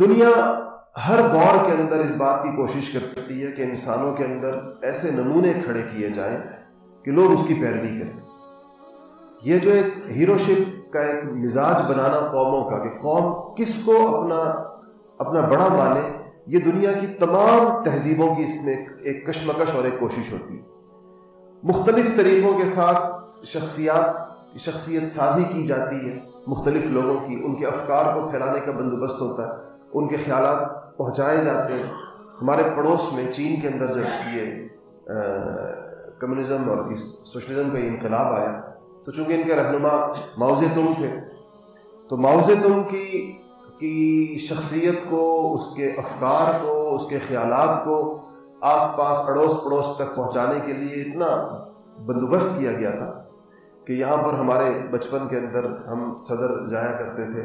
دنیا ہر دور کے اندر اس بات کی کوشش کرتی ہے کہ انسانوں کے اندر ایسے نمونے کھڑے کیے جائیں کہ لوگ اس کی پیروی کریں۔ یہ جو ایک ہیرو شپ کا ایک مزاج بنانا قوموں کا کہ قوم کس کو اپنا اپنا بڑا مانے، یہ دنیا کی تمام تہذیبوں کی اس میں ایک کشمکش اور ایک کوشش ہوتی ہے۔ مختلف طریقوں کے ساتھ شخصیات، شخصیت سازی کی جاتی ہے۔ مختلف لوگوں کی، ان کے افکار کو پھیلانے کا بندوبست ہوتا ہے۔ ان کے خیالات پہنچائے جاتے ہیں۔ ہمارے پڑوس میں چین کے اندر جب یہ کمیونزم اور سوشلزم کا یہ انقلاب آیا، تو چونکہ ان کے رہنما معاوض تم تھے، تو معاوض تم کی کی شخصیت کو، اس کے افکار کو، اس کے خیالات کو آس پاس اڑوس پڑوس تک پہنچانے کے لیے اتنا بندوبست کیا گیا تھا کہ یہاں پر ہمارے بچپن کے اندر ہم صدر جایا کرتے تھے۔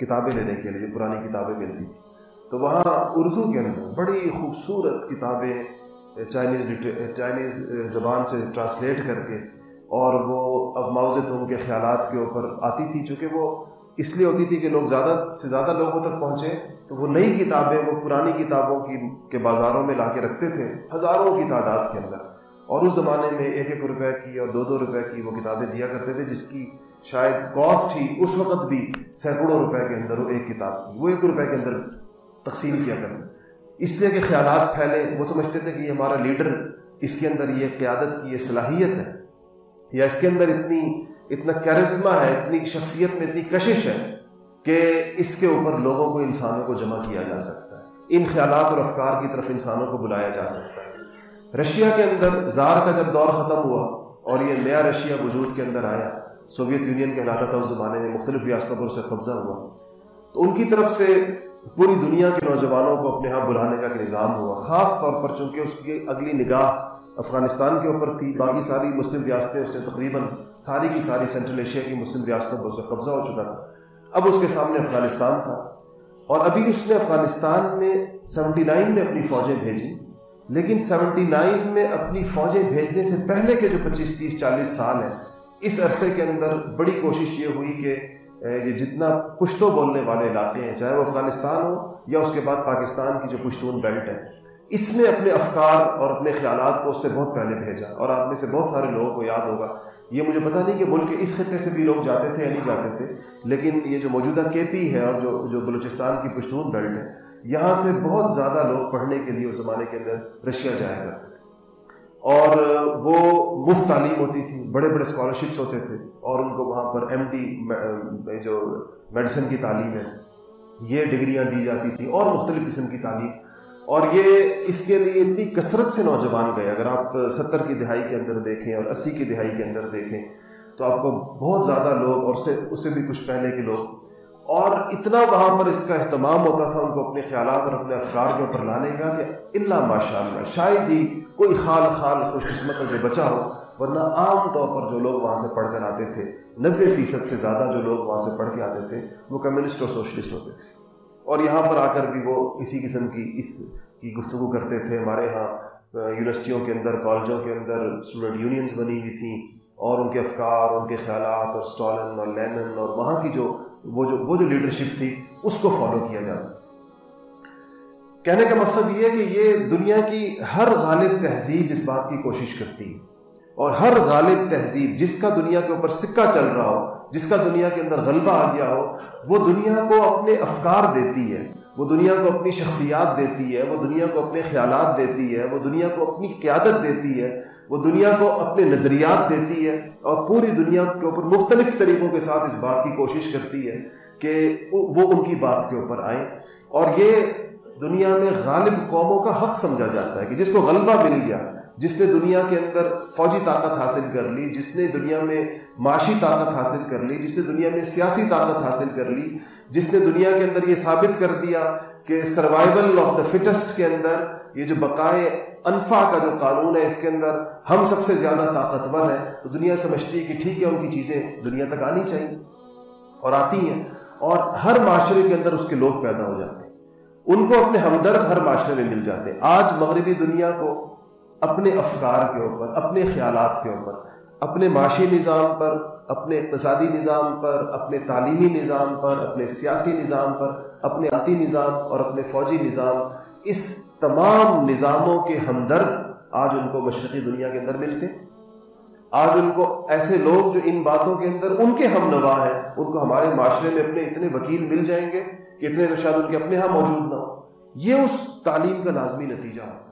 کتابیں لینے کے لیے، پرانی کتابیں ملتی۔ تھیں تو وہاں اردو کے اندر بڑی خوبصورت کتابیں چائنیز چائنیز زبان سے ٹرانسلیٹ کر کے اور وہ اب معاوض تم کے خیالات کے اوپر آتی تھی، چونکہ وہ اس لیے ہوتی تھی کہ لوگ زیادہ سے زیادہ لوگوں تک پہنچے۔ تو وہ نئی کتابیں، وہ پرانی کتابوں کی، کے بازاروں میں لا کے رکھتے تھے ہزاروں کی تعداد کے اندر۔ اور اس زمانے میں ایک ایک روپے کی اور دو دو روپے کی وہ کتابیں دیا کرتے تھے، جس کی شاید کاسٹ ہی اس وقت بھی سینکڑوں روپے کے اندر وہ ایک کتاب کی وہ ایک روپے کے اندر تقسیم کیا کرتے اس لیے کہ خیالات پھیلے، وہ سمجھتے تھے کہ یہ ہمارا لیڈر، اس کے اندر یہ قیادت کی یہ صلاحیت ہے، یا اس کے اندر اتنی، اتنا کیرزما ہے، اتنی شخصیت میں اتنی کشش ہے کہ اس کے اوپر لوگوں کو، انسانوں کو جمع کیا جا سکتا ہے۔ ان خیالات اور افکار کی طرف انسانوں کو بلایا جا سکتا ہے۔ رشیا کے اندر زار کا جب دور ختم ہوا اور یہ نیا رشیا وجود کے اندر آیا سوویت یونین کہلاتا تھا اس زمانے میں، مختلف ریاستوں پر اسے قبضہ ہوا۔ تو ان کی طرف سے پوری دنیا کے نوجوانوں کو اپنے ہاں بلانے کا ایک نظام ہوا۔ خاص طور پر چونکہ اس کی اگلی نگاہ افغانستان کے اوپر تھی، باقی ساری مسلم ریاستیں اس نے تقریباً ساری کی ساری سینٹرل ایشیا کی مسلم ریاستوں پر اسے قبضہ ہو چکا تھا۔ اب اس کے سامنے افغانستان تھا۔ اور ابھی اس نے افغانستان میں سیونٹی نائن میں اپنی فوجیں بھیجی لیکن سیونٹی نائن میں اپنی فوجیں بھیجنے سے پہلے کے جو پچیس تیس چالیس سال ہیں اس عرصے کے اندر بڑی کوشش یہ ہوئی کہ یہ جتنا پشتو بولنے والے علاقے ہیں، چاہے وہ افغانستان ہو یا اس کے بعد پاکستان کی جو پشتون بیلٹ ہے، اس میں اپنے افکار اور اپنے خیالات کو اس سے بہت پہلے بھیجا۔ اور آپ میں سے بہت سارے لوگوں کو یاد ہوگا۔ یہ مجھے پتہ نہیں کہ ملک اس خطے سے بھی لوگ جاتے تھے یا نہیں جاتے تھے، لیکن یہ جو موجودہ کے پی ہے اور جو جو بلوچستان کی پشتون بیلٹ ہے، یہاں سے بہت زیادہ لوگ پڑھنے کے لیے اس زمانے کے اندر رشیا جایا کرتے تھے۔ اور وہ مفت تعلیم ہوتی تھی، بڑے بڑے اسکالرشپس ہوتے تھے اور ان کو وہاں پر ایم ڈی جو میڈیسن کی تعلیم ہے، یہ ڈگریاں دی جاتی تھیں اور مختلف قسم کی تعلیم۔ اور یہ اس کے لیے اتنی کثرت سے نوجوان گئے۔ اگر آپ ستر کی دہائی کے اندر دیکھیں اور اسی کی دہائی کے اندر دیکھیں تو آپ کو بہت زیادہ لوگ اور سے، اس سے بھی کچھ پہلے کے لوگ اور اتنا وہاں پر اس کا اہتمام ہوتا تھا، ان کو اپنے خیالات اور اپنے افکار کے اوپر لانے کا کہ اللہ ماشاء اللہ شاید ہی کوئی خال خال خوش قسمت کا جو بچا ہو، ورنہ عام طور پر جو لوگ وہاں سے پڑھ کر آتے تھے، نوے فیصد سے زیادہ جو لوگ وہاں سے پڑھ کے آتے تھے، وہ کمیونسٹ اور سوشلسٹ ہوتے تھے۔ اور یہاں پر آ کر بھی وہ اسی قسم کی اس کی گفتگو کرتے تھے۔ ہمارے یہاں یونیورسٹیوں کے اندر، کالجوں کے اندر اسٹوڈنٹ یونینس بنی ہوئی تھیں اور ان کے افکار، ان کے خیالات اور اسٹالن اور لینن اور وہاں کی جو وہ جو وہ جو لیڈرشپ تھی، اس کو فالو کیا جاتا کہنے کا مقصد یہ ہے کہ یہ دنیا کی ہر غالب تہذیب اس بات کی کوشش کرتی ہے۔ اور ہر غالب تہذیب جس کا دنیا کے اوپر سکہ چل رہا ہو، جس کا دنیا کے اندر غلبہ آ گیا ہو، وہ دنیا کو اپنے افکار دیتی ہے۔ وہ دنیا کو اپنی شخصیات دیتی ہے، وہ دنیا کو اپنے خیالات دیتی ہے، وہ دنیا کو اپنی قیادت دیتی ہے، وہ دنیا کو اپنے نظریات دیتی ہے اور پوری دنیا کے اوپر مختلف طریقوں کے ساتھ اس بات کی کوشش کرتی ہے کہ وہ ان کی بات کے اوپر آئیں۔ اور یہ دنیا میں غالب قوموں کا حق سمجھا جاتا ہے کہ جس کو غلبہ مل گیا، جس نے دنیا کے اندر فوجی طاقت حاصل کر لی، جس نے دنیا میں معاشی طاقت حاصل کر لی، جس نے دنیا میں سیاسی طاقت حاصل کر لی۔ جس نے دنیا کے اندر یہ ثابت کر دیا کہ سروائیول آف دا فٹسٹ کے اندر یہ جو بقائے انفا کا جو قانون ہے اس کے اندر ہم سب سے زیادہ طاقتور ہیں، تو دنیا سمجھتی ہے کہ ٹھیک ہے، ان کی چیزیں دنیا تک آنی چاہیے اور آتی ہیں اور ہر معاشرے کے اندر اس کے لوگ پیدا ہو جاتے ہیں۔ ان کو اپنے ہمدرد ہر معاشرے میں مل جاتے ہیں۔ آج مغربی دنیا کو اپنے افکار کے اوپر، اپنے خیالات کے اوپر اپنے معاشی نظام پر، اپنے اقتصادی نظام پر، اپنے تعلیمی نظام پر، اپنے سیاسی نظام پر، اپنے آتی نظام اور اپنے فوجی نظام، اس تمام نظاموں کے ہمدرد آج ان کو مشرقی دنیا کے اندر ملتے آج ان کو ایسے لوگ جو ان باتوں کے اندر ان کے ہم نوا ہیں، ان کو ہمارے معاشرے میں اپنے اتنے وکیل مل جائیں گے کہ اتنے تو شاید ان کے اپنے ہاں موجود نہ ہو یہ اس تعلیم کا لازمی نتیجہ ہوتا